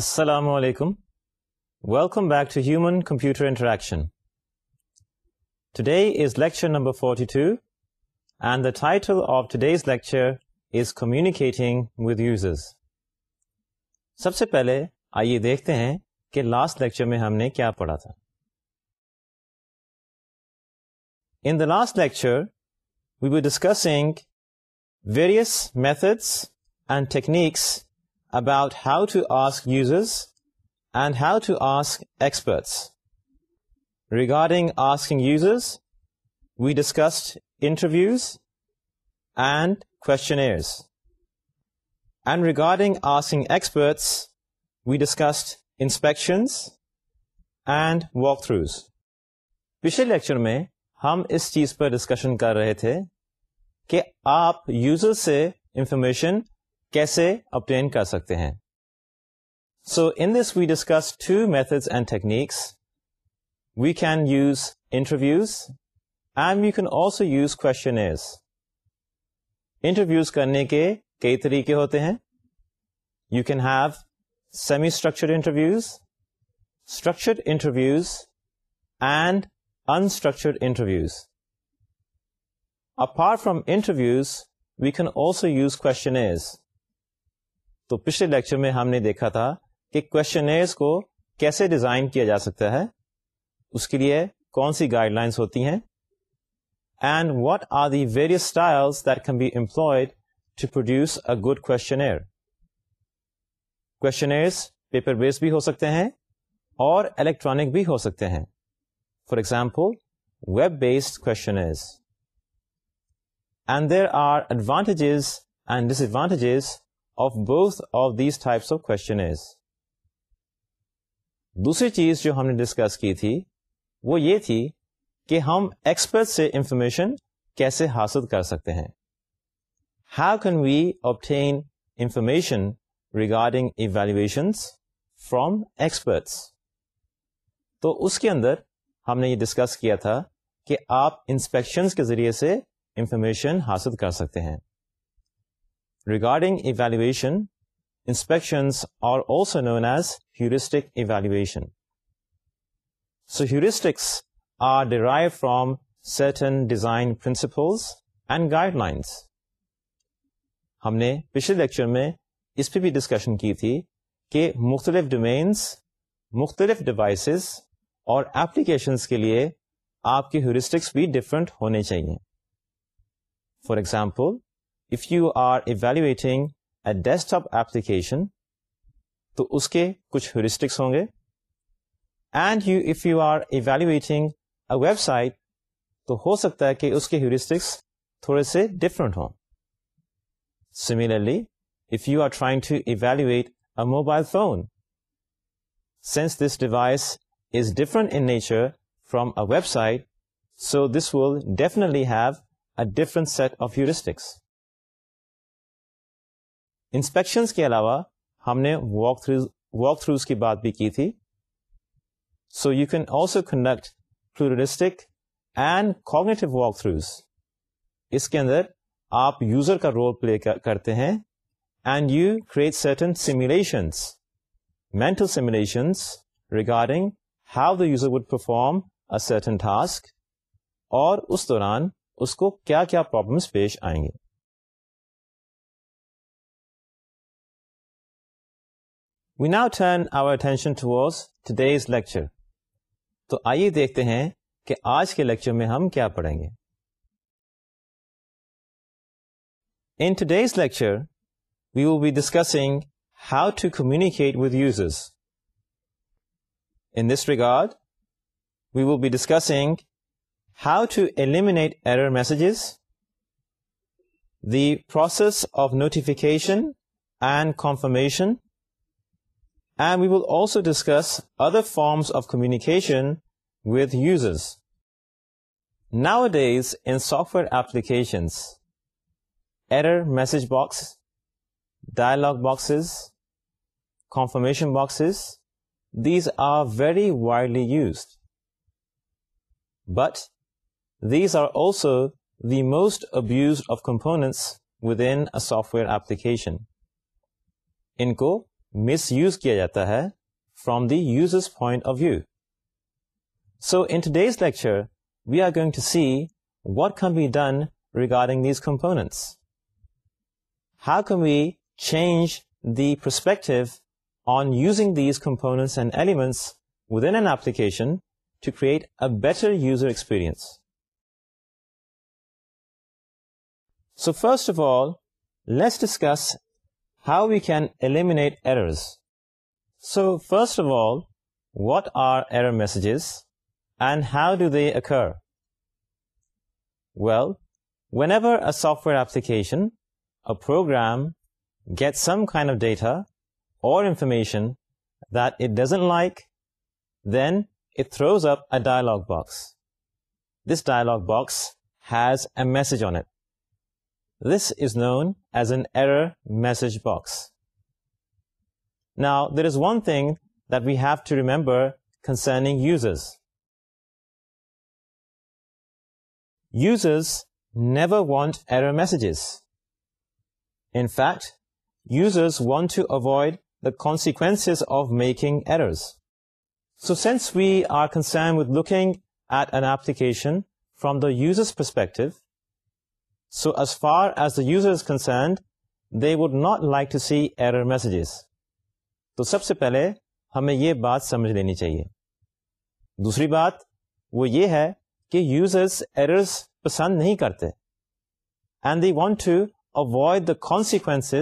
السلام علیکم welcome back to human computer interaction today is lecture number forty two and the title of today's lecture is communicating with users سب سے پہلے آئیے دیکھتے ہیں کہ لاسٹ لیکچر میں ہم نے کیا پڑھا تھا in the last lecture we were discussing various methods and techniques about how to ask users and how to ask experts. Regarding asking users, we discussed interviews and questionnaires. And regarding asking experts, we discussed inspections and walkthroughs. پچھلے lecture میں ہم اس چیز پر discussion کر رہے تھے کہ آپ یوزر سے انفارمیشن کیسے اپٹین کر سکتے ہیں so in this we discuss two methods and techniques we can use interviews and you can also use questions interviews کرنے کے کئی طریقے ہوتے ہیں you can have semi structured interviews structured interviews and unstructured interviews apart from interviews we can also use questions تو پچھلے lecture میں ہم نے دیکھا تھا کہ کوشچنرز کو کیسے ڈیزائن کیا جا سکتا ہے اس کے لیے کون سی گائڈ لائنس ہوتی ہیں and what are the various style that can be employed to produce a good questionnaire questionnaires paper based بھی ہو سکتے ہیں اور الیکٹرانک بھی ہو سکتے ہیں for example web based questionnaires and there are advantages and disadvantages دوسری چیز جو ہم نے ڈسکس کی تھی وہ یہ تھی کہ ہم ایکسپرٹ سے انفارمیشن کیسے حاصل کر سکتے ہیں how can we obtain information regarding evaluation from experts تو اس کے اندر ہم نے یہ ڈسکس کیا تھا کہ آپ انسپیکشن کے ذریعے سے انفارمیشن حاصل کر سکتے ہیں regarding evaluation inspections are also known as heuristic evaluation so heuristics are derive from certain design principles and guidelines ہم نے پچھلے لیکچر میں اس پہ بھی ڈسکشن کی تھی کہ مختلف ڈومینس مختلف ڈیوائسز اور ایپلیکیشنس کے لیے آپ کے ہیورسٹکس بھی ڈفرینٹ ہونے چاہیے for example desktop application تو اس کے کچھ ہیورسٹکس ہوں گے and you if you are evaluating a website تو ہو سکتا ہے کہ اس کے ہیورسٹکس تھوڑے سے ڈفرینٹ ہوں similarly if you are trying to evaluate a mobile phone since this device is different in nature from a website so this will definitely have a different set of heuristics inspections کے علاوہ ہم نے walk throws walk throws کی بات بھی کی تھی so you can also conduct and cognitive walkthroughs اس کے اندر آپ یوزر کا رول پلے کرتے ہیں and you create certain simulations mental simulations regarding how the user would perform certain task اور اس دوران اس کو کیا کیا پرابلمس پیش آئیں گے واؤٹ ہر our attention to watch today's lecture تو آئیے دیکھتے ہیں کہ آج کے لیکچر میں ہم کیا پڑھیں گے in today's lecture we will be discussing how to communicate with users in this record we will be discussing how to eliminate error messages the process of notification and confirmation And we will also discuss other forms of communication with users. Nowadays, in software applications, error message box, dialog boxes, confirmation boxes, these are very widely used. But these are also the most abused of components within a software application. इनको misuse کیا جاتا ہے from the users point of view so in today's lecture we are going to see what can be done regarding these components how can we change the perspective on using these components and elements with an application to create a better user experience so first of all let's discuss how we can eliminate errors. So first of all, what are error messages and how do they occur? Well, whenever a software application, a program, gets some kind of data or information that it doesn't like, then it throws up a dialog box. This dialog box has a message on it. This is known as an error message box. Now, there is one thing that we have to remember concerning users. Users never want error messages. In fact, users want to avoid the consequences of making errors. So since we are concerned with looking at an application from the user's perspective, so as far as the is concerned they would not like to see error messages. تو سب سے پہلے ہمیں یہ بات سمجھ لینی چاہیے دوسری بات وہ یہ ہے کہ یوزرس ایررز پسند نہیں کرتے and they want to avoid the consequence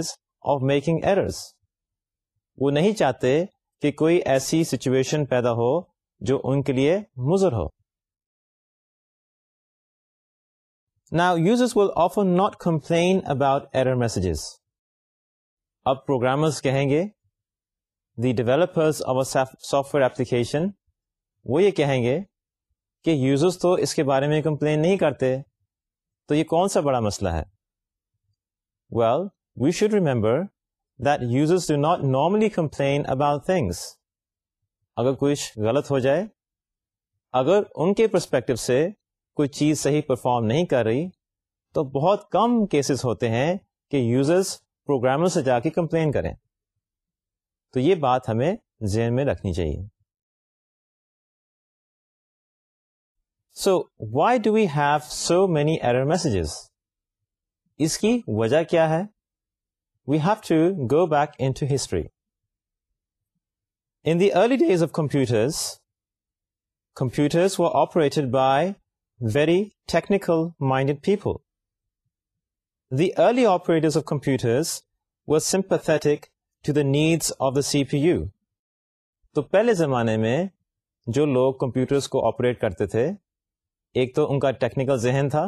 of making errors وہ نہیں چاہتے کہ کوئی ایسی سچویشن پیدا ہو جو ان کے لیے مضر ہو نا users will often not complain about error messages اب پروگرامرز کہیں گے the developers of software application وہ یہ کہیں گے کہ یوزرس تو اس کے بارے میں کمپلین نہیں کرتے تو یہ کون سا بڑا مسئلہ ہے well we should remember that users do not normally complain about things اگر کچھ غلط ہو جائے اگر ان کے پرسپکٹیو سے کوئی چیز صحیح پرفارم نہیں کر رہی تو بہت کم کیسز ہوتے ہیں کہ یوزرس پروگرامر سے جا کے کمپلین کریں تو یہ بات ہمیں ذہن میں رکھنی چاہیے so why do we have so many error messages اس کی وجہ کیا ہے we have to go back into history in the early days of computers computers were operated by very technical minded people. The early operators of computers to the needs of the C P U تو پہلے زمانے میں جو لوگ computers کو operate کرتے تھے ایک تو ان کا ٹیکنیکل ذہن تھا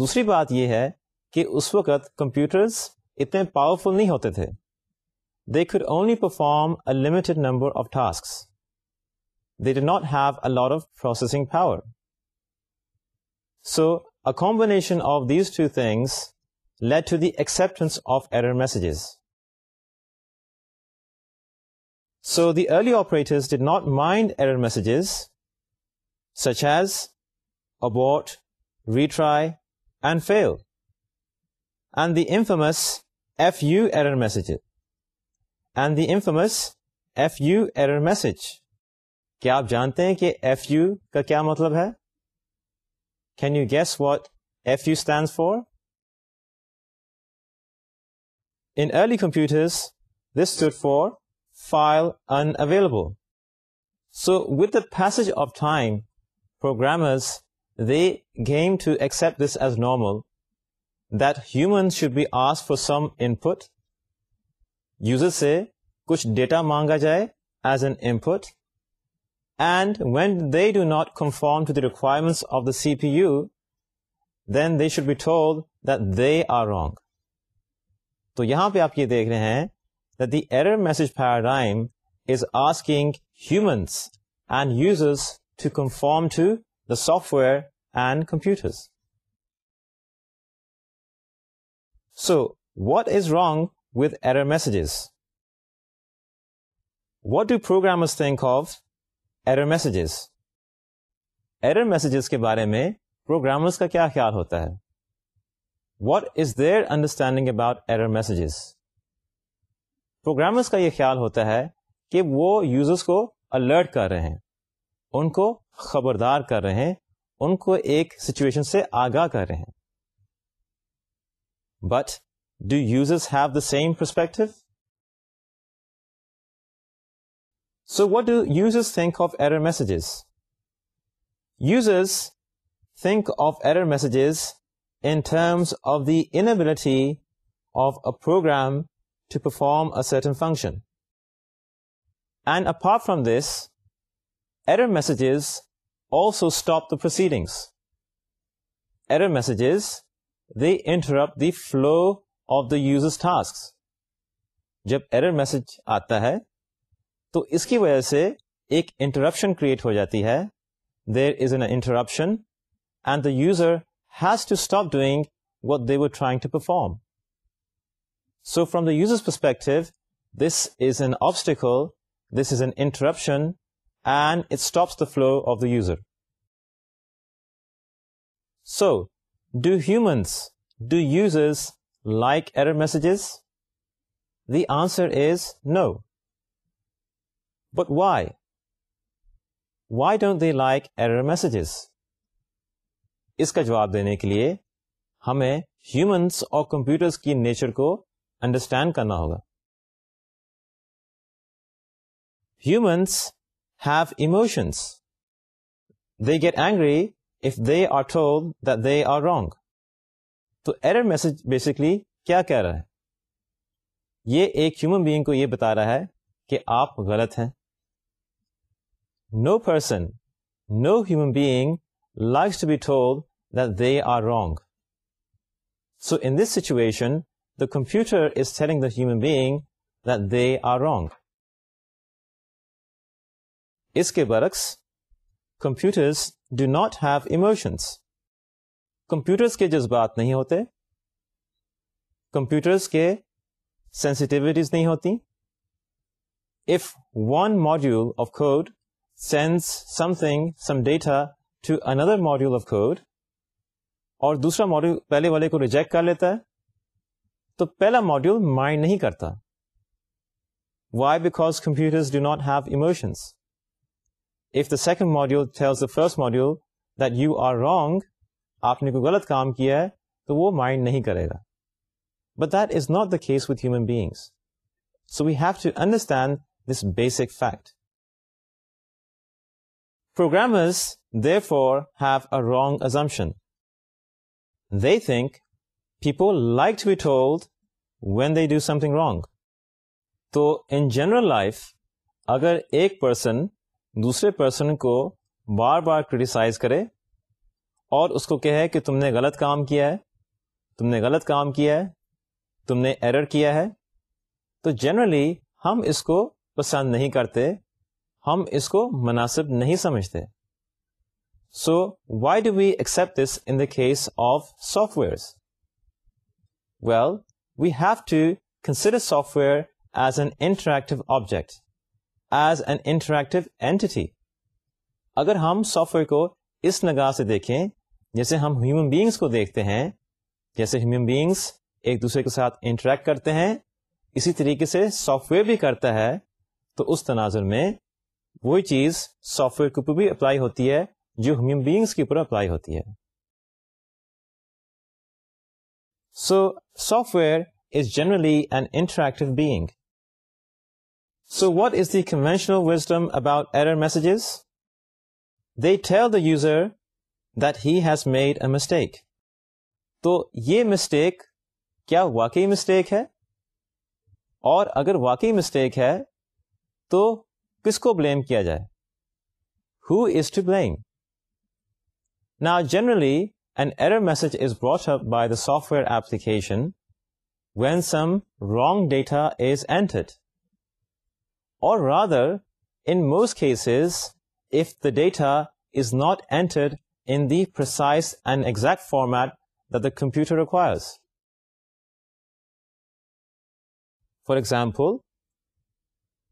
دوسری بات یہ ہے کہ اس وقت کمپیوٹرس اتنے پاورفل نہیں ہوتے تھے they could only perform a limited number of task they did not have a lot of processing power so a combination of these two things led to the acceptance of error messages so the early operators did not mind error messages such as abort retry and fail and the infamous F U error message and the infamous F U error message کیا آپ جانتے ہیں کہ if you کا کیا مطلب ہے ن you guess what F U stand for in early computer this software file unavailable so with the pace of time programmers they came to accept this as normal domain should be ask for some input user سے کچھ ڈیٹا مانگا جائے as an input and when they do not conform to the requirement of the C P U then they should be told that they are wrong تو یہاں پہ آپ یہ دیکھ رہے ہیں کنفارم ٹو دا سا and computer so what is wrong with error messages what do program think of error messages error messages کے بارے میں پروگرامرس کا کیا خیال ہوتا ہے what is their understanding about error messages programmers کا یہ خیال ہوتا ہے کہ وہ یوزرس کو الرٹ کر رہے ہیں ان کو خبردار کر رہے ہیں ان کو ایک سچویشن سے آگاہ کر رہے ہیں but do users have the same perspective so what do uses think of error messages users think of error messages in terms of the inability of a programme to perform a certain function and apart from this error messages also stop the proceedings error messages the interrupt the flow of the uses task جب error message آتا ہے تو اس کی وجہ سے ایک interruption create ہو جاتی ہے there is an interruption and the user has to stop doing what they were trying to perform so from the user perspective this is an obstacle this is an interruption and it stops the flow of the user so do humans do users like error messages the answer is no but why why don't they like error messages? اس کا جواب دینے کے لیے ہمیں humans اور computers کی nature کو انڈرسٹینڈ کرنا ہوگا humans have emotions they get angry if they are told they are wrong تو ایرر میسج بیسکلی کیا کہہ رہا ہے یہ ایک ہیومن بینگ کو یہ بتا رہا ہے کہ آپ غلط ہیں no person no human being life to be told that they are wrong so in this situation the computer is he the human being that they are wrong اس کے برعکس computers do not have emotions computers کے جذبات نہیں ہوتے computers کے sensitivities نہیں ہوتی if one module of code sends something some data to another module of code اور دوسرا ماڈیول پہلے والے کو ریجیکٹ کر لیتا ہے تو پہلا ماڈیول مائنڈ نہیں کرتا why because computer do not have emotions if the second module the first module that you are wrong آپ نے کوئی غلط کام کیا ہے تو وہ مائنڈ نہیں کرے گا but that is not the case with human beings so we have to understand this basic fact Programmers, therefore have a wrong assumption think think people like to be told when do do something wrong تو in general life اگر ایک person دوسرے person کو بار بار criticise کرے اور اس کو کہے کہ تم نے غلط کام کیا ہے تم نے غلط کام کیا ہے تم نے ایرر کیا ہے تو جنرلی ہم اس کو پسند نہیں کرتے ہم اس کو مناسب نہیں سمجھتے so why do we accept this in the case of software well we have to consider software as an interactive object as an interactive entity اگر ہم سافٹ ویئر کو اس نگاہ سے دیکھیں جیسے ہم ہیومن بینگس کو دیکھتے ہیں جیسے ہیومن بینگس ایک دوسرے کے ساتھ انٹریکٹ کرتے ہیں اسی طریقے سے سافٹ ویئر بھی کرتا ہے تو اس تناظر میں وہی چیز سافٹ ویئر کے اوپر بھی اپلائی ہوتی ہے جو ہیومن بینگس کے اوپر اپلائی ہوتی ہے so software is generally an interactive being so what is the conventional wisdom about error messages they tell the user that he has made a mistake تو یہ mistake کیا واقعی mistake ہے اور اگر واقعی مسٹیک ہے تو کس کو بلیم کیا جائے ہو از ٹو بلیم نا generally an error message is brought up by the software application when some wrong data is entered or rather in most cases if the data is not entered in the precise and exact format the computer requires for example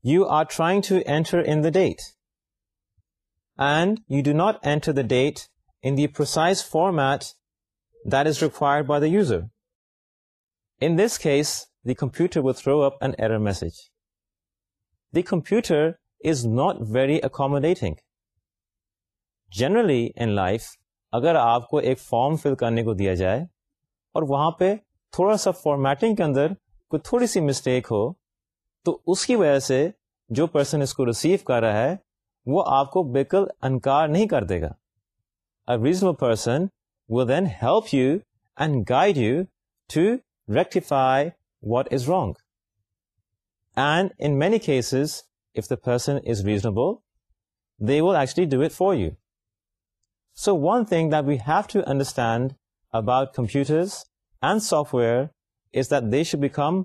you are trying to enter in the date and you do not enter the date in the precise format that is required by the user in this case the computer will throw up an error message the computer is not very accommodating generally in life اگر آپ کو ایک form fill کرنے کو دیا جائے اور وہاں پہ تھوڑا سا فارمیٹنگ کے اندر کوئی تھوڑی سی مسٹیک ہو تو اس کی وجہ سے جو پرسن اس کو ریسیو کر رہا ہے وہ آپ کو بالکل انکار نہیں کر دے گا ریزنبل پرسن وہ then help you and guide you to rectify what is wrong and in many cases if the person is reasonable they will actually do it for you so one thing that we have to understand about computers and software is that they should become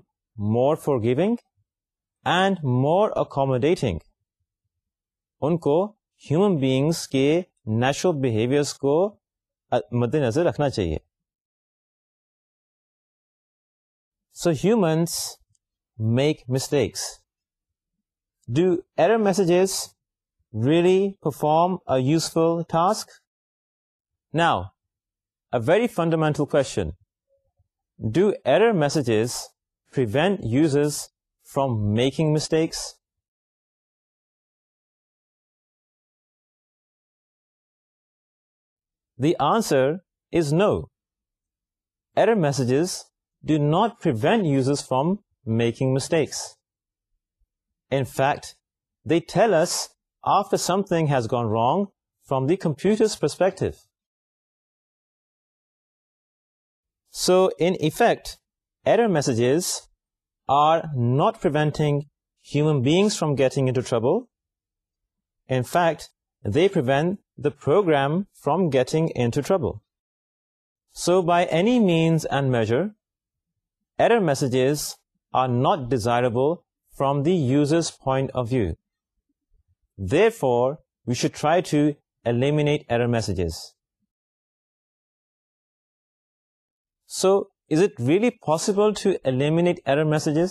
more forgiving and more accommodating ان کو human beings کے natural behaviours کو مد نظر رکھنا چاہیے so humans make mistakes do error messages really perform a useful task now a very fundamental question do error messages prevent یوزز from making mistakes. The answer is no. Error messages do not prevent users from making mistakes. In fact, they tell us after something has gone wrong from the computer's perspective. So in effect, error messages are not preventing human beings from getting into trouble. In fact, they prevent the program from getting into trouble. So by any means and measure, error messages are not desirable from the user's point of view. Therefore, we should try to eliminate error messages. So لی possible to eliminate error messages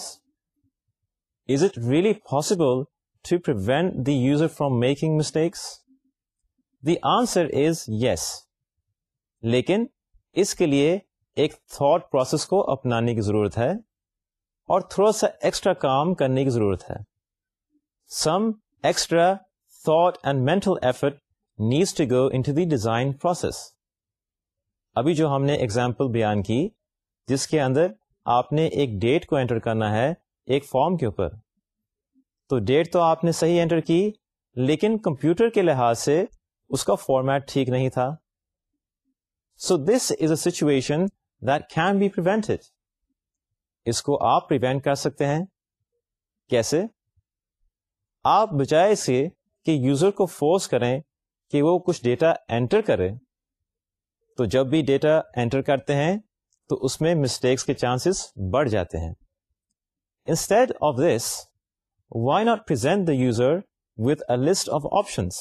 is it really possible to prevent the user from making mistakes the answer is yes لیکن اس کے لیے ایک thought process کو اپنانے کی ضرورت ہے اور تھوڑا سا ایکسٹرا کام کرنے کی ضرورت ہے some extra thought and mental effort needs to go into the design process ابھی جو ہم نے ایگزامپل بیان کی جس کے اندر آپ نے ایک ڈیٹ کو انٹر کرنا ہے ایک فارم کے اوپر تو ڈیٹ تو آپ نے صحیح انٹر کی لیکن کمپیوٹر کے لحاظ سے اس کا فارمیٹ ٹھیک نہیں تھا so this is a situation that can be اس کو آپ پریوینٹ کر سکتے ہیں کیسے آپ بجائے کے کہ یوزر کو فورس کریں کہ وہ کچھ ڈیٹا انٹر کرے تو جب بھی ڈیٹا انٹر کرتے ہیں تو اس میں مسٹیکس کے چانسز بڑھ جاتے ہیں instead of this why not present the user with a list of options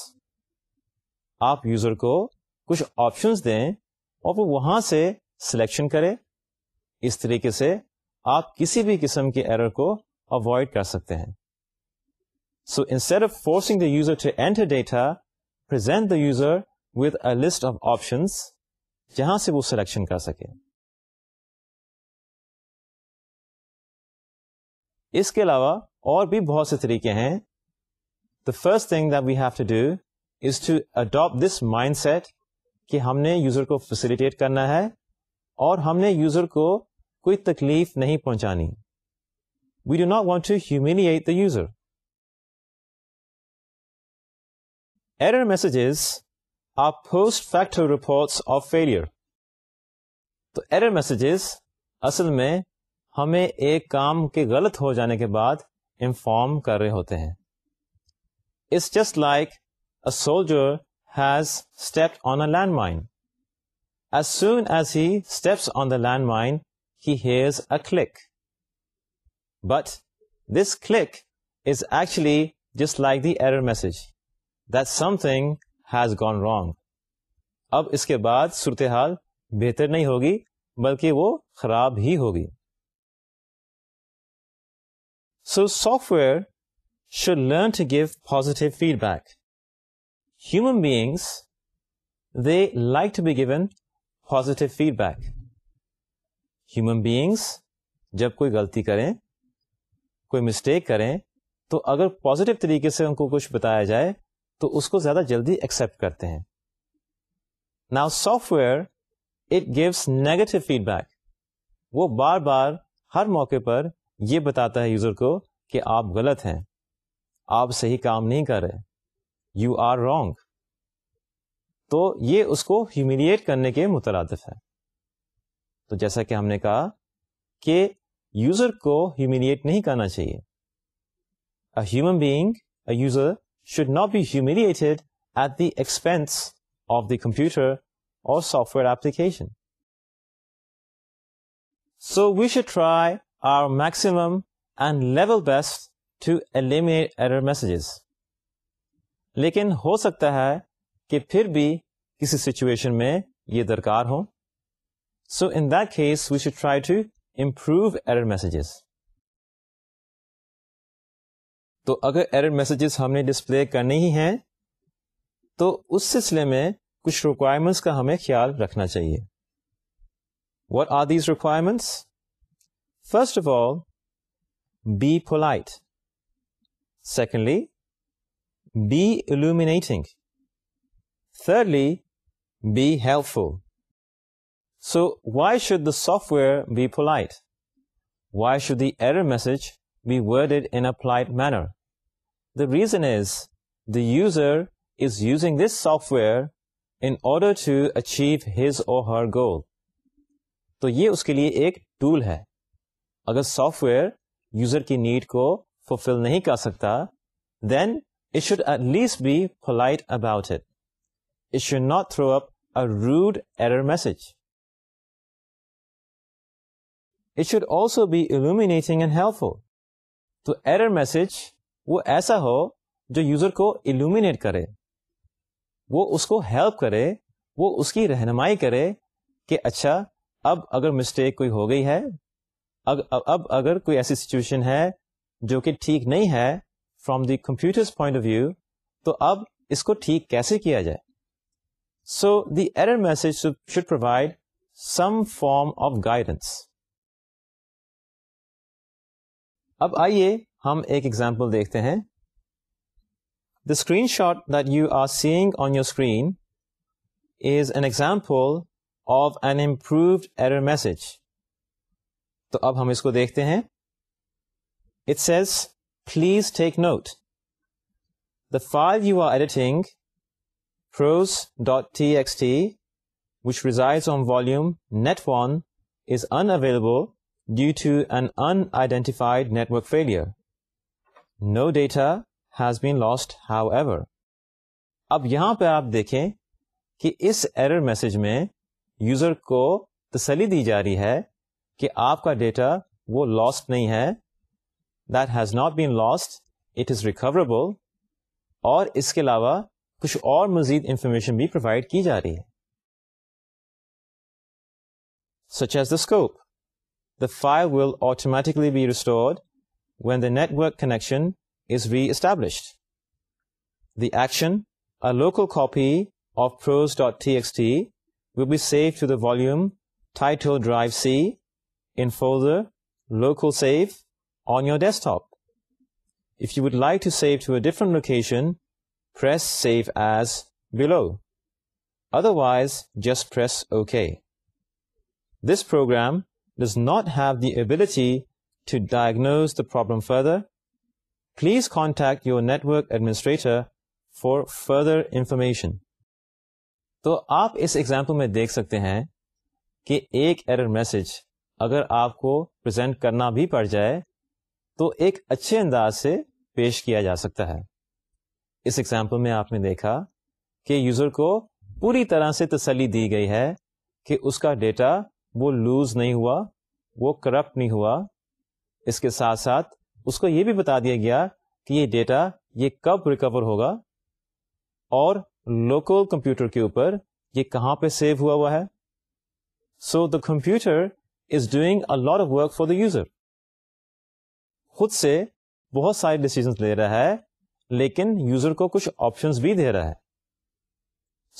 آپ یوزر کو کچھ آپشنس دیں اور وہ وہاں سے سلیکشن کرے اس طریقے سے آپ کسی بھی قسم کے ایرر کو اوائڈ کر سکتے ہیں so instead of forcing the user to enter data present the user with a list of options جہاں سے وہ سلیکشن کر سکے اس کے علاوہ اور بھی بہت سے طریقے ہیں the first thing that we have to do is to adapt this mindset کہ ہم نے یوزر کو فیسلٹیٹ کرنا ہے اور ہم نے یوزر کو کوئی تکلیف نہیں پہنچانی we do not want to humiliate the user error messages are post fact reports of failure تو ایرر میسجز اصل میں ہمیں ایک کام کے غلط ہو جانے کے بعد انفارم کر رہے ہوتے ہیں it's just like a soldier has step on a landmine as he steps on the landmine has a click but this click is actually just like the error message that something has gone wrong اب اس کے بعد صورتحال بہتر نہیں ہوگی بلکہ وہ خراب ہی ہوگی so software should learn to give positive feedback human beings they like to be given positive feedback human beings جب کوئی غلطی کریں کوئی مسٹیک کریں تو اگر پازیٹیو طریقے سے ان کو کچھ بتایا جائے تو اس کو زیادہ جلدی ایکسپٹ کرتے ہیں نا software it gives negative feedback وہ بار بار ہر موقع پر یہ بتاتا ہے یوزر کو کہ آپ غلط ہیں آپ صحیح کام نہیں کر رہے یو آر رونگ تو یہ اس کو ہیوملیٹ کرنے کے مترادف ہے تو جیسا کہ ہم نے کہا کہ یوزر کو ہیوملیٹ نہیں کرنا چاہیے human being a user should not be humiliated at the expense of the computer اور software application so we try maximum and level best to eliminate error messages لیکن ہو سکتا ہے کہ پھر بھی کسی سچویشن میں یہ درکار ہو so in that case we should try to improve error messages تو اگر ایرر میسیجز ہم نے ڈسپلے کرنے ہی ہیں تو اس سلسلے میں کچھ ریکوائرمنٹس کا ہمیں خیال رکھنا چاہیے what are these requirements first of all be polite secondly be illuminating thirdly be helpful so why should the software be polite why should the error message be worded in polite manner the reason is the user is using this software in order to achieve his or her گول تو یہ اس کے لیے ایک tool ہے اگر software user کی need کو fulfil نہیں کر سکتا then it should at least be polite about it it should not throw up a rude error message it should also be illuminating and helpful تو error message وہ ایسا ہو جو user کو الومینیٹ کرے وہ اس کو ہیلپ کرے وہ اس کی رہنمائی کرے کہ اچھا اب اگر مسٹیک کوئی ہو گئی ہے اب اگر کوئی ایسی سچویشن ہے جو کہ ٹھیک نہیں ہے from the computers point of view تو اب اس کو ٹھیک کیسے کیا جائے so the error message should provide some form of guidance اب آئیے ہم ایک ایگزامپل دیکھتے ہیں the screenshot that you are seeing on your screen is an example of an improved error message تو اب ہم اس کو دیکھتے ہیں it says please take note the file you are editing Feroz dot T X T which resides net phone is available due to an unidentified network failure no data has been lost however اب یہاں پہ آپ دیکھیں کہ اس error message میں user کو تسلی دی جا رہی ہے کہ آپ کا ڈیٹا وہ لاسٹ نہیں ہے that has not been lost it is recoverable اور اس کے علاوہ کچھ اور مزید انفارمیشن بھی پرووائڈ کی جا رہی ہے such as the scope the fire will automatically be restored when the network connection is reestablished the action a local copy of froz dot T S T will be save to the volume title drive C in folder local save on your desktop. If you would like to save to a different location, press save as below. Otherwise, just press OK. This program does not have the ability to diagnose the problem further. Please contact your network administrator for further information. تو آپ اس example میں دیکھ سکتے ہیں کہ ایک error message اگر آپ کو پرزینٹ کرنا بھی پڑ جائے تو ایک اچھے انداز سے پیش کیا جا سکتا ہے اس ایگزامپل میں آپ نے دیکھا کہ یوزر کو پوری طرح سے تسلی دی گئی ہے کہ اس کا ڈیٹا وہ لوز نہیں ہوا وہ کرپٹ نہیں ہوا اس کے ساتھ ساتھ اس کو یہ بھی بتا دیا گیا کہ یہ ڈیٹا یہ کب ریکور ہوگا اور لوکل کمپیوٹر کے اوپر یہ کہاں پہ سیو ہوا ہوا ہے so the computer is doing a lot work for the user خود سے بہت سارے ڈسیزنس لے رہا ہے لیکن یوزر کو کچھ آپشنس بھی دے رہا ہے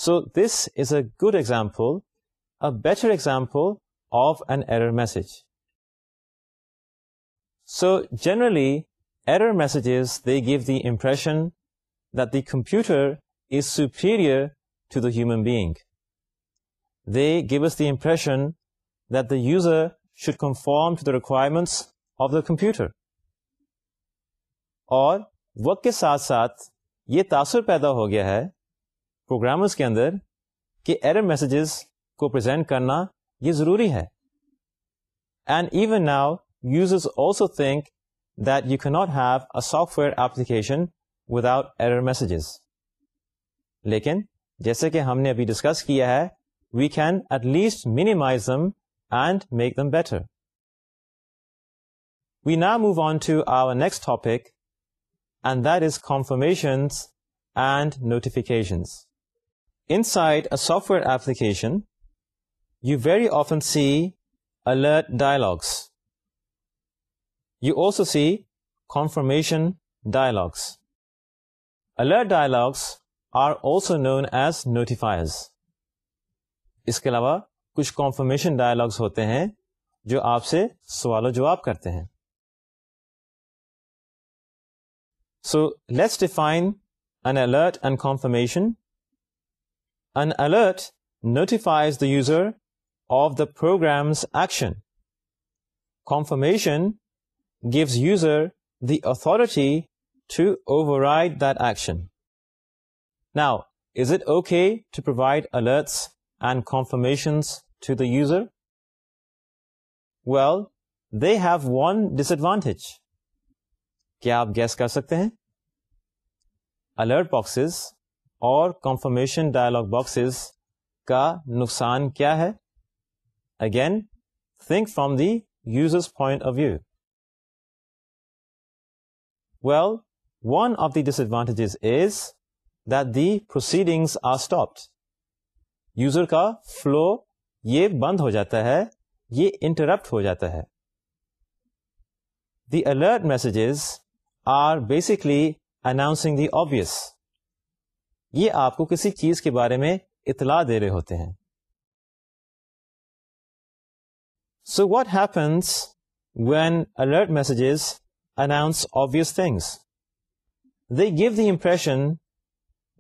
so this is a good example a better example of an error message so generally error messages they give the impression that the computer is superior to the human being give gives the impression that the user should conform to the requirements of the computer اور وقت کے ساتھ ساتھ یہ تاثر پیدا ہو گیا ہے پروگرامرز کے اندر کہ ایرر میسیجز کو پرزینٹ کرنا یہ ضروری ہے and even now users also think that you can not have a software application without error messages لیکن جیسے کہ ہم نے ابھی ڈسکس کیا ہے we can at least minimize them and make them better we now move on to our next topic and this confirmation inside a software applications alert dialogs you also see confirmation dialogs alert dialogs are also know as notifier اس کے علاوہ کچھ confirmation dialogues ہوتے ہیں جو آپ سے سوال و جواب کرتے ہیں so let's define an alert and confirmation and notifies the user of the program action confirmation gives user the authority to override that action now is it okay to provide alerts and confirmation to the user well there one disadvantage کیا آپ guess کر سکتے ہیں alert boxes اور confirmation dialog boxes کا نقصان کیا ہے again think from the users point of view well one of the disadvantages is that the proceedings are stopped user کا فلو یہ بند ہو جاتا ہے یہ انٹرپٹ ہو جاتا ہے the alert messages are basically announcing the obvious یہ آپ کو کسی چیز کے بارے میں اطلاع دے رہے ہوتے ہیں so what happens when alert messages announce obvious things they give the impression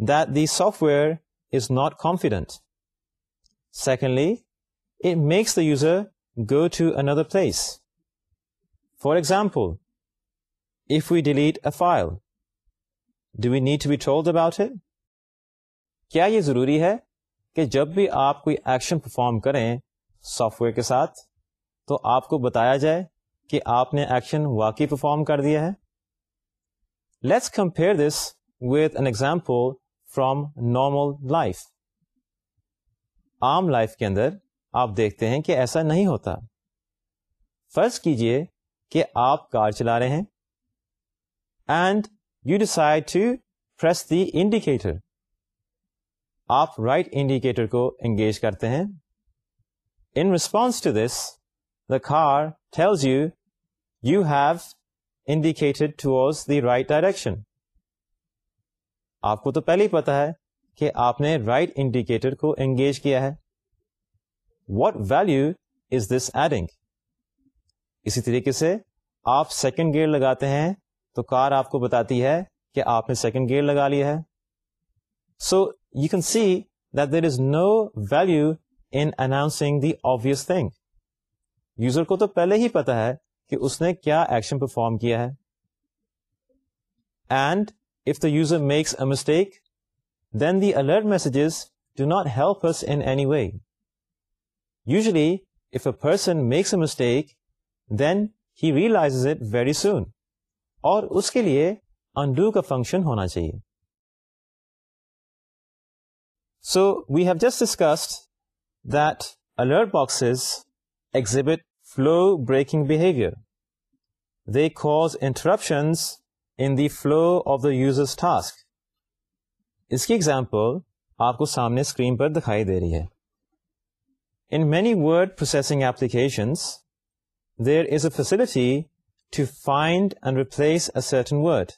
that the software is not confident secondly it makes the user go to another place for example if we delete a file do to need to be it? کیا یہ ضروری ہے کہ جب بھی آپ کوئی action perform کریں سافٹ ویئر کے ساتھ تو آپ کو بتایا جائے کہ آپ نے ایکشن واقعی پرفارم کر دیا ہے let's compare this with an example from normal life عام لائف کے اندر آپ دیکھتے ہیں کہ ایسا نہیں ہوتا فرض کیجئے کہ آپ کار چلا رہے ہیں and you decide to press the indicator آپ رائٹ انڈیکیٹر کو انگیج کرتے ہیں in response to this the car tells you you have indicated to the right direction آپ کو تو پہلے ہی پتا ہے کہ آپ نے رائٹ انڈیکیٹر کو انگیج کیا ہے what value is this adding اسی طریقے سے آپ سیکنڈ گیئر لگاتے ہیں تو کار آپ کو بتاتی ہے کہ آپ نے سیکنڈ گیئر لگا لیا ہے so you can see that there is no value announcing the obvious thing user کو تو پہلے ہی پتا ہے کہ اس نے کیا ایکشن پرفارم کیا ہے and if the user makes a mistake then the alert messages do not help anyway usually if a person makes a mistake then he realize it very soon اور اس کے لیے undo کا function ہونا چاہیے so we've just discussed that alert boxes exhibit flow breaking behaviour these interruptions in the flow of the users task اس کی example آپ کو سامنے اسکرین پر دکھائی دے رہی ہے in many word processing application there is a facility to find and replace a certain word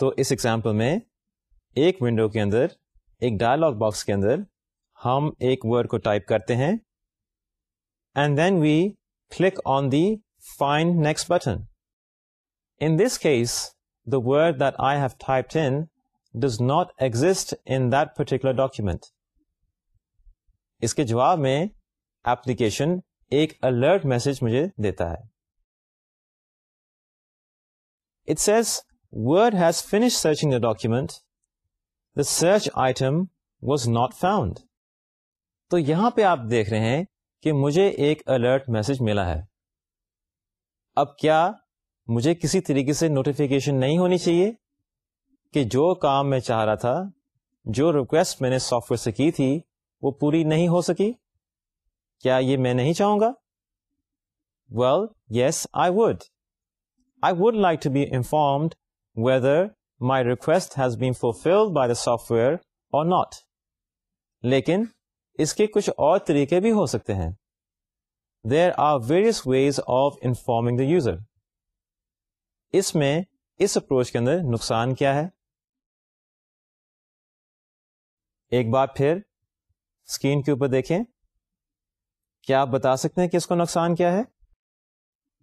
تو اس ایگزامپل میں ایک ونڈو کے اندر ایک ڈائلگ باکس کے اندر ہم ایک ورڈ کو ٹائپ کرتے ہیں and then we click on the find next button in this case the word that I have type in does not exist in particular document. اس کے جواب میں ایپلیکیشن ایک الرٹ میسج مجھے دیتا ہے it says word has searching the document the search item was not found تو یہاں پہ آپ دیکھ رہے ہیں کہ مجھے ایک الرٹ میسج ملا ہے اب کیا مجھے کسی طریقے سے نوٹیفیکیشن نہیں ہونی چاہیے کہ جو کام میں چاہ رہا تھا جو ریکویسٹ میں نے سافٹ ویئر سے کی تھی وہ پوری نہیں ہو سکی کیا یہ میں نہیں چاہوں گا well yes I would I would like to be informed whether my request has been fulfilled by the software اور ناٹ لیکن اس کے کچھ اور طریقے بھی ہو سکتے ہیں there are various ways of informing the user اس میں اس اپروچ کے اندر نقصان کیا ہے ایک بار پھر اسکرین کے اوپر دیکھیں کیا آپ بتا سکتے ہیں کہ اس کو نقصان کیا ہے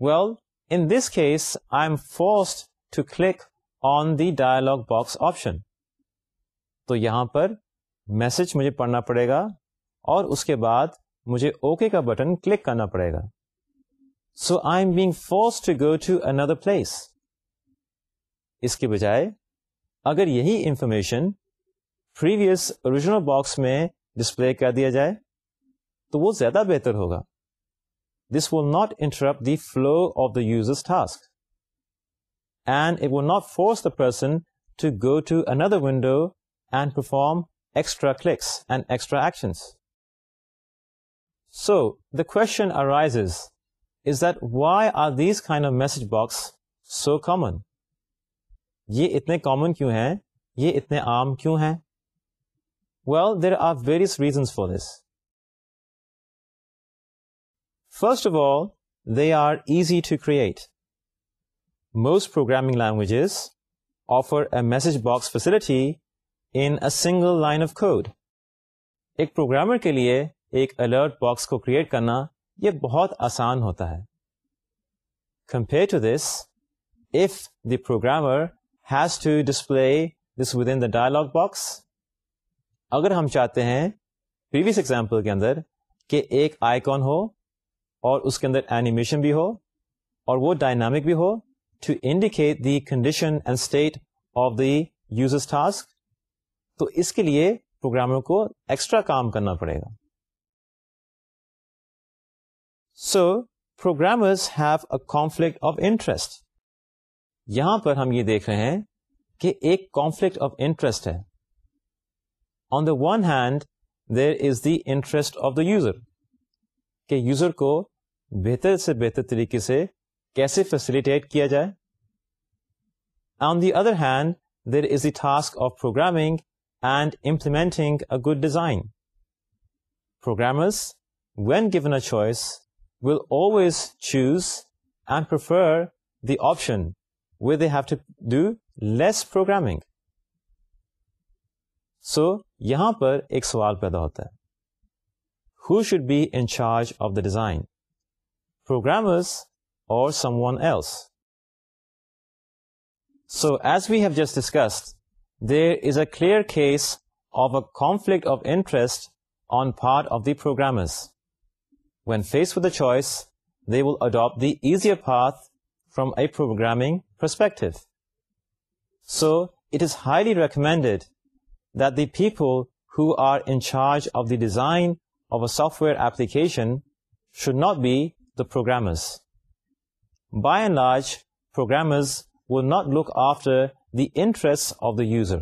well in this case I am forced to click on the dialog box option تو یہاں پر میسج مجھے پڑھنا پڑے گا اور اس کے بعد مجھے اوکے okay کا بٹن کلک کرنا پڑے گا so I am being force to go to another place اس کے بجائے اگر یہی انفارمیشن پریویس اوریجنل باکس میں ڈسپلے کر دیا جائے تو وہ زیادہ بہتر ہوگا this will not interrupt the flow of the users task and it will not force the person to go to another window and perform extra clicks and extra actions so the question arise is that why are these kind of message box so common یہ اتنے common کیوں ہیں یہ اتنے عام کیوں ہیں well there are various reasons for this first of all they are easy to create most programming languages offer a message box facility in a single line of code ایک پروگرامر کے لیے ایک الرٹ باکس کو create کرنا یہ بہت آسان ہوتا ہے compare to this if the programmer has to display this within the dialog box اگر ہم چاہتے ہیں پریویس ایگزامپل کے اندر کہ ایک آئی ہو اور اس کے اندر اینیمیشن بھی ہو اور وہ ڈائنامک بھی ہو to indicate the condition and state of the users task تو اس کے لیے پروگرامر کو ایکسٹرا کام کرنا پڑے گا so programmers have a conflict of interest یہاں پر ہم یہ دیکھ رہے ہیں کہ ایک کانفلکٹ آف انٹرسٹ ہے on the one hand there is the interest of the user کہ یوزر کو بہتر سے بہتر طریقے سے کیسے فیسلٹیٹ کیا جائے on the other hand there is the task of programming and implementing a good design programmers when given a choice will always choose and prefer the option we they have to do less programming so so, یہاں پر ایک سوال پیدا ہوتا ہے who should be in charge of the design programmers اور someone else so as we have just discuss there is a clear case of a conflict of interest on part of the programmers when face with the choice they will adapt the easier path from a programming perspective so it is highly recommended people who are in charge of the design of software application should not be the programs by a large programs will not look after the interest of the user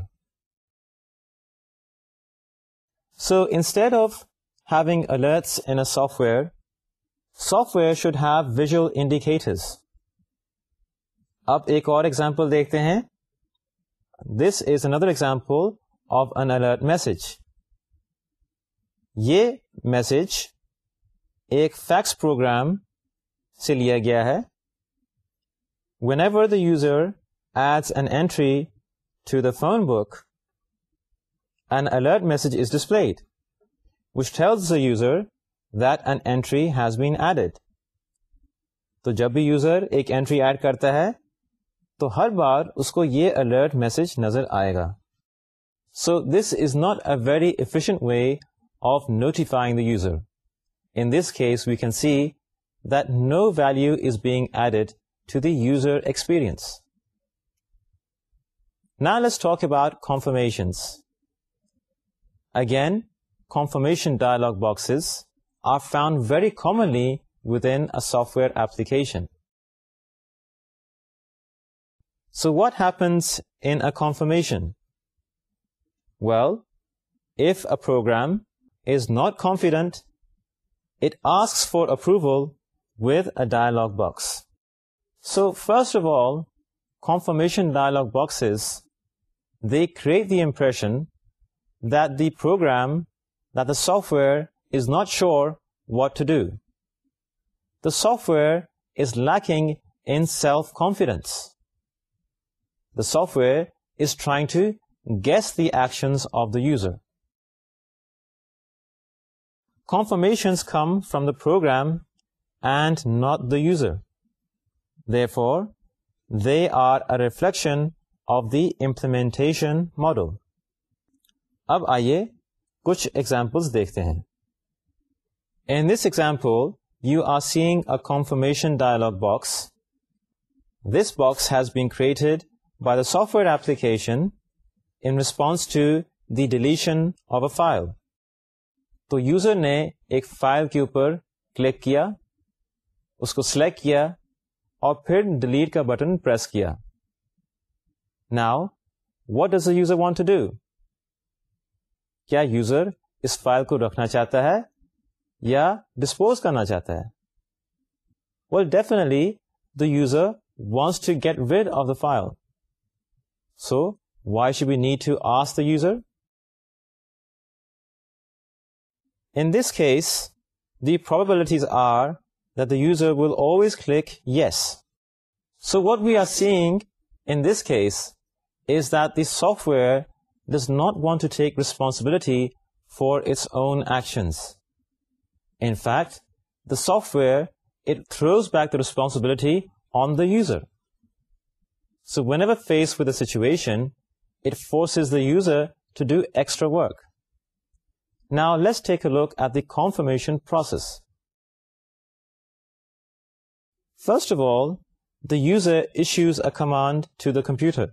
so instead of having a list in soft where soft where should have visual indicators آپ ایک اور example دیکھتے ہیں this is another example of an alert message یہ message ایک fax program سے لیا گیا ہے whenever the user at an entry to the phone book an alert message is displayed which the user that an entry has been added تو جب بھی user ایک اینٹری ایڈ کرتا ہے تو ہر بار اس کو یہ الرٹ میسج نظر آئے گا So this is not a very efficient way of notifying the user. In this case, we can see that no value is being added to the user experience. Now let's talk about confirmations. Again, confirmation dialog boxes are found very commonly within a software application. So what happens in a confirmation? Well, if a program is not confident, it asks for approval with a dialog box. So first of all, confirmation dialog boxes, they create the impression that the program, that the software is not sure what to do. The software is lacking in self-confidence. The software is trying to guest the action of the user confirmations come from the program and not the user therefore they are a reflection of the implementation model اب آئیے كچھ example دیكھتے ہیں in this example you are seeing a confirmation dialog box this box has been created by software application response to the deletion of a file تو user نے ایک file کے اوپر کلک کیا اس کو سلیکٹ کیا اور پھر ڈیلیٹ کا بٹن پریس کیا now what does the user want to do کیا یوزر اس فائل کو رکھنا چاہتا ہے یا ڈسپوز کرنا چاہتا ہے well definitely the user wants to get rid of the file so Why should we need to ask the user? In this case, the probabilities are that the user will always click yes. So what we are seeing in this case is that the software does not want to take responsibility for its own actions. In fact, the software, it throws back the responsibility on the user. So whenever faced with a situation it forces the user to do extra work. Now let's take a look at the confirmation process. First of all, the user issues a command to the computer.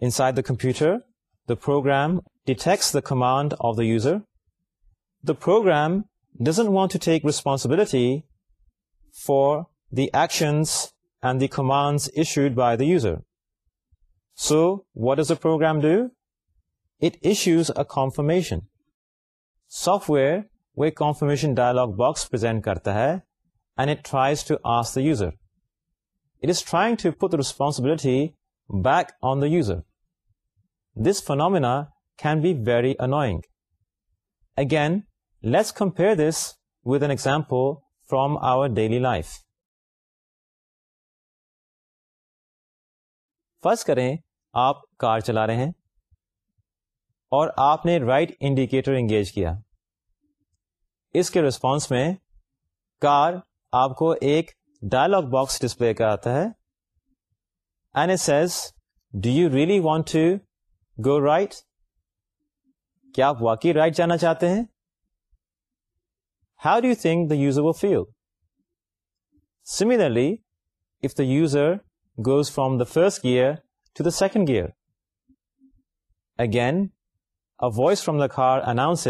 Inside the computer, the program detects the command of the user. The program doesn't want to take responsibility for the actions and the commands issued by the user. So what is a program do you it issues a confirmation software confirmation dialog box present کرتا ہے and it tries to ask the user it is trying to put responsibility back on the user this phenomenon can be very annoying again let's compare this with an example from our daily life first کریں آپ کار چلا رہے ہیں اور آپ نے right indicator engage کیا اس کے ریسپانس میں کار آپ کو ایک ڈائلگ باکس ڈسپلے کراتا ہے N a says do you really want to go right کیا آپ واقعی رائٹ جانا چاہتے ہیں how do you think the user few similarly if the user goes from the first gear the second gear again a voice from the car announce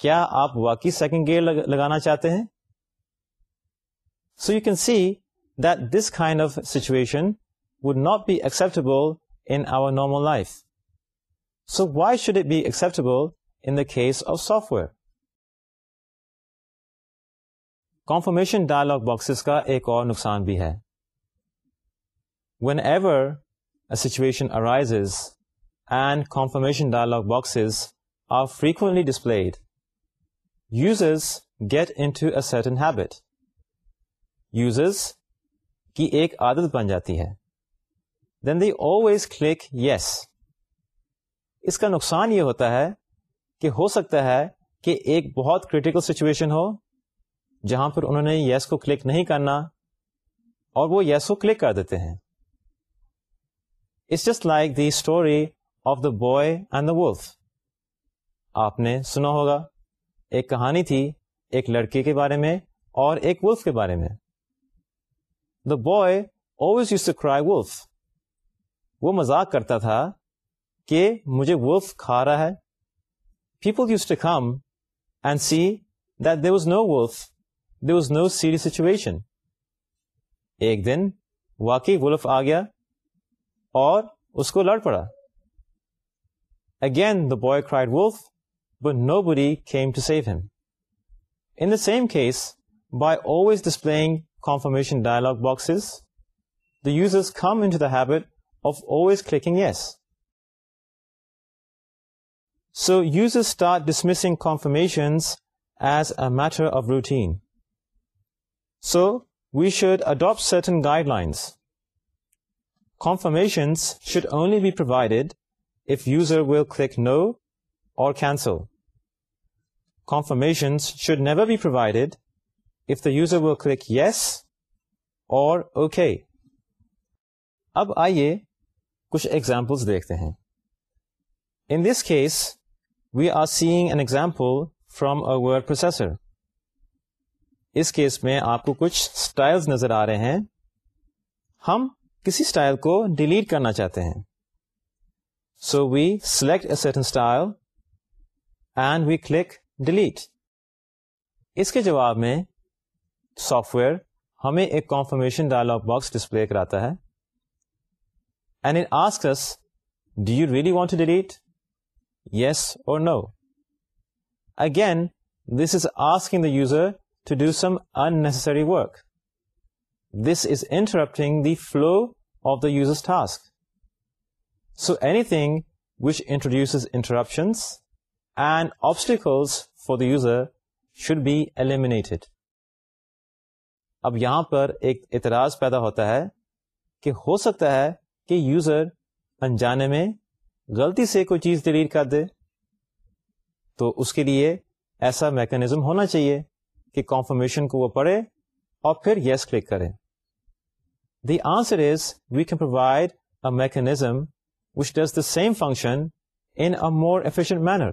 کیا آپ واقعی second gear لگانا چاہتے ہیں so you can see this kind of situation would not be acceptable in our normal life so why should it be acceptable in the case of software confirmation dialog box کا ایک اور نقصان بھی ہے whenever situation arises and confirmation confirmation boxes are are displayed users get into a certain habit users کی ایک عادت بن جاتی ہے then they always click yes اس کا نقصان یہ ہوتا ہے کہ ہو سکتا ہے کہ ایک بہت کریٹیکل سچویشن ہو جہاں پر انہوں نے یس yes کو کلک نہیں کرنا اور وہ یس yes کو کلک کر دیتے ہیں just like the story of the boy and the wolf آپ نے سنا ہوگا ایک کہانی تھی ایک لڑکی کے بارے میں اور ایک ولف کے بارے میں دا بوائے یوز کرائی وہ مزاق کرتا تھا کہ مجھے ولف کھا رہا ہے people use to come and see that there was no wolf there was no serious situation ایک دن واقعی ولف آ گیا اور اس کو لڑ پڑا again the boy cried wolf nobody came to save him in the same case by always displaying confirmation dialog boxes the users come in habit of always clicking yes so users start dismissing confirmations as a matter of routine so we should adapt certain guidelines confirmations should only be provided if user will click no or cancel. Confirmations should never be provided if the user will click yes or okay. اب آئیے کچھ examples دیکھتے ہیں. In this case, we are seeing an example from a word processor. اس case میں آپ کو کچھ styles نظر آ رہے ہیں. ہم کسی اسٹائل کو ڈیلیٹ کرنا چاہتے ہیں so we select a certain style and we click delete اس کے جواب میں سافٹ ویئر ہمیں ایک کانفرمیشن ڈائلگ باکس ڈسپلے کراتا ہے and in asks do you really want to delete yes اور no again this is asking the user to do some unnecessary work this is interrupting the flow the the task so anything which introduces interruptions and obstacles for the user should be eliminated. اب یہاں پر ایک اعتراض پیدا ہوتا ہے کہ ہو سکتا ہے کہ یوزر انجانے میں غلطی سے کوئی چیز ڈیلیٹ کر دے تو اس کے لیے ایسا میکنیزم ہونا چاہیے کہ کانفرمیشن کو وہ پڑھے اور پھر یس yes کلک کرے the answer is we can provide a mechanism which does the same function in a more efficient manner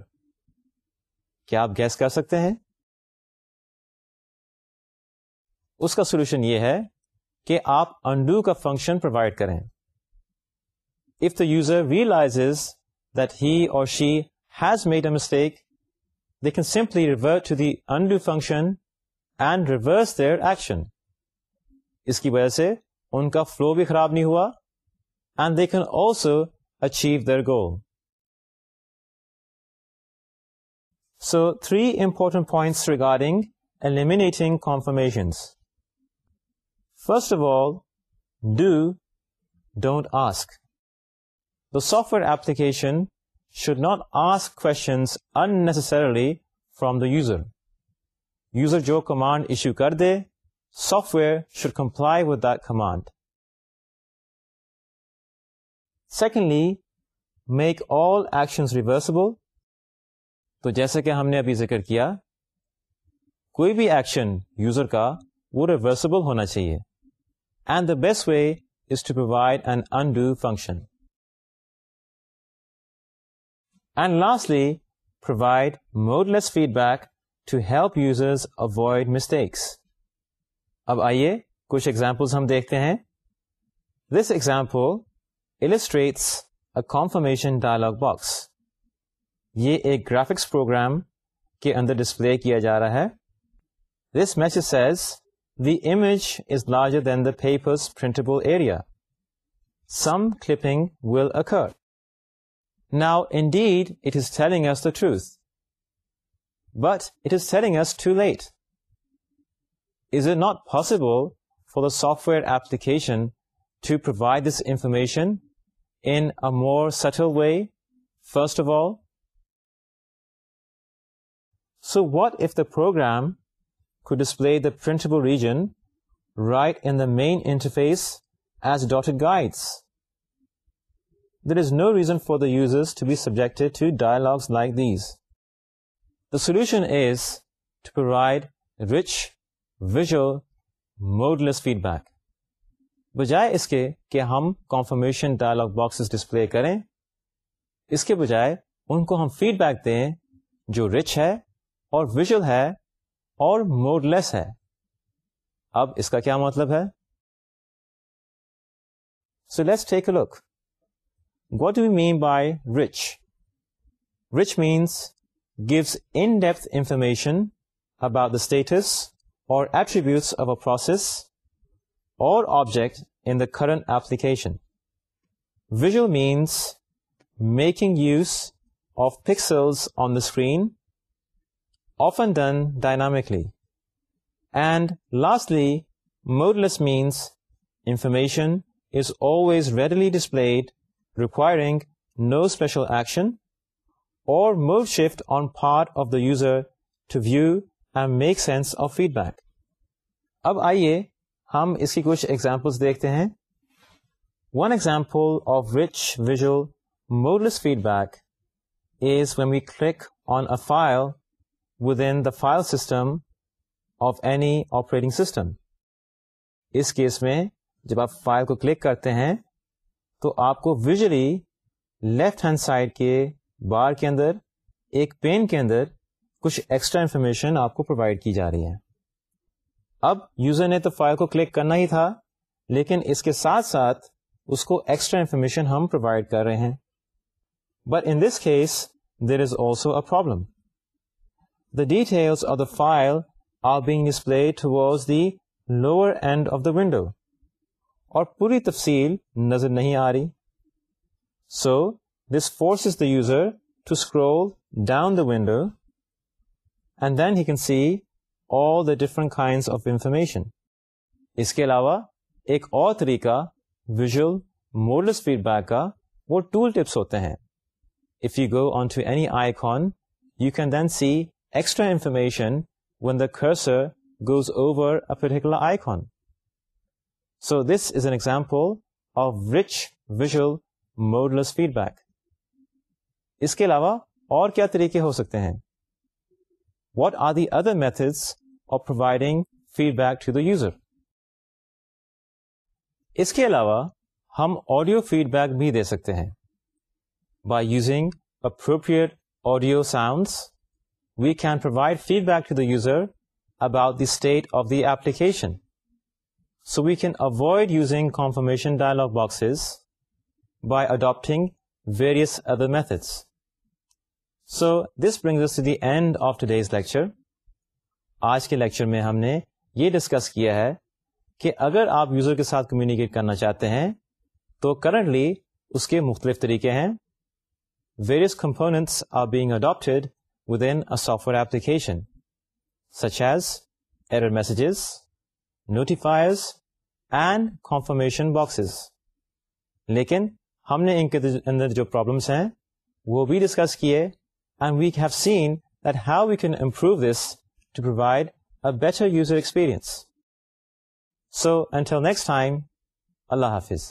کیا آپ گیس کر سکتے ہیں اس کا سولوشن یہ ہے کہ آپ انڈو کا فنکشن پرووائڈ کریں if the user realise that he or she has made a mistake they can simply revert to the undo function and reverse their action اس کی وجہ سے ان کا فلو بھی خراب نہیں ہوا and they can also achieve their goal so three important points regarding eliminating confirmation first of all do don't ask the software application should not ask unnecessarily from from the user user جو command issue کر دے software should comply that command. Secondly make all actions reversible تو جیسے کہ ہم نے ابھی ذکر کیا کوئی بھی ایکشن یوزر کا وہ ریورسبل ہونا چاہیے and the best way is to provide an undo function and lastly provide modeless feedback to help users avoid mistakes اب آئیے کچھ ایگزامپل ہم دیکھتے ہیں this example illustrates confirmation dialog box یہ ایک گرافکس پروگرام کے اندر ڈسپلے کیا جا رہا ہے this message says the image is larger than the paper's printable area some clipping will occur now indeed it is telling us the but it is telling us too late is it not possible for the software application to provide this information in a more subtle way, first of all? So what if the program could display the printable region right in the main interface as dotted guides? There is no reason for the users to be subjected to dialogues like these. The solution is to provide rich visual modeless feedback بجائے اس کے کہ ہم confirmation dialog boxes display کریں اس کے بجائے ان کو ہم فیڈ بیک دیں جو رچ ہے اور ویژل ہے اور موڈ لیس ہے اب اس کا کیا مطلب ہے so let's take a look what we mean by rich rich means gives in depth information about the status or attributes of a process or object in the current application. Visual means making use of pixels on the screen, often done dynamically. And lastly, modeless means information is always readily displayed, requiring no special action or mode shift on part of the user to view and make sense of feedback اب آئیے ہم اس کی کچھ examples دیکھتے ہیں one example of rich visual mode feedback is when we click on a file within the file system of any operating system اس case میں جب آپ فائل کو کلک کرتے ہیں تو آپ کو ویژلی لیفٹ ہینڈ سائڈ کے بار کے اندر ایک پین کے اندر کچھ ایکسٹرا انفارمیشن آپ کو پرووائڈ کی جا رہی ہے اب یوزر نے تو فائل کو کلک کرنا ہی تھا لیکن اس کے ساتھ ساتھ اس کو ایکسٹرا انفارمیشن ہم پرووائڈ کر رہے ہیں but in this case there is also a problem the detail of the file are being display towards the lower end of the window اور پوری تفصیل نظر نہیں آ رہی so this force is the user to scroll down the window then he can see all the different kind of information اس کے علاوہ ایک اور طریقہ ویژل موڈلس فیڈ بیک کا وہ ٹول ٹپس ہوتے ہیں if you go on to any icon you can then see extra information when the cursor goes over icon so this is an example of rich visual modeless feedback اس کے علاوہ اور کیا طریقے ہو سکتے ہیں what are the other methods of providing feedback to the user اس کے علاوہ ہم آڈیو فیڈ بیک بھی دے سکتے ہیں by using appropriate audio sounds we can provide feedback to the user about the state of the application so we can avoid using confirmation dialog boxes by adapting various other methods so this brings to the end of today's lecture آج کے lecture میں ہم نے یہ discuss کیا ہے کہ اگر آپ یوزر کے ساتھ کمیونیکیٹ کرنا چاہتے ہیں تو کرنٹلی اس کے مختلف طریقے ہیں various components are being adapted within software application such as error messages notifiers and confirmation boxes لیکن ہم نے ان کے اندر جو پرابلمس ہیں وہ بھی ڈسکس کیے and we have seen that how we can improve this to provide a better user experience so and next time اللہ حافظ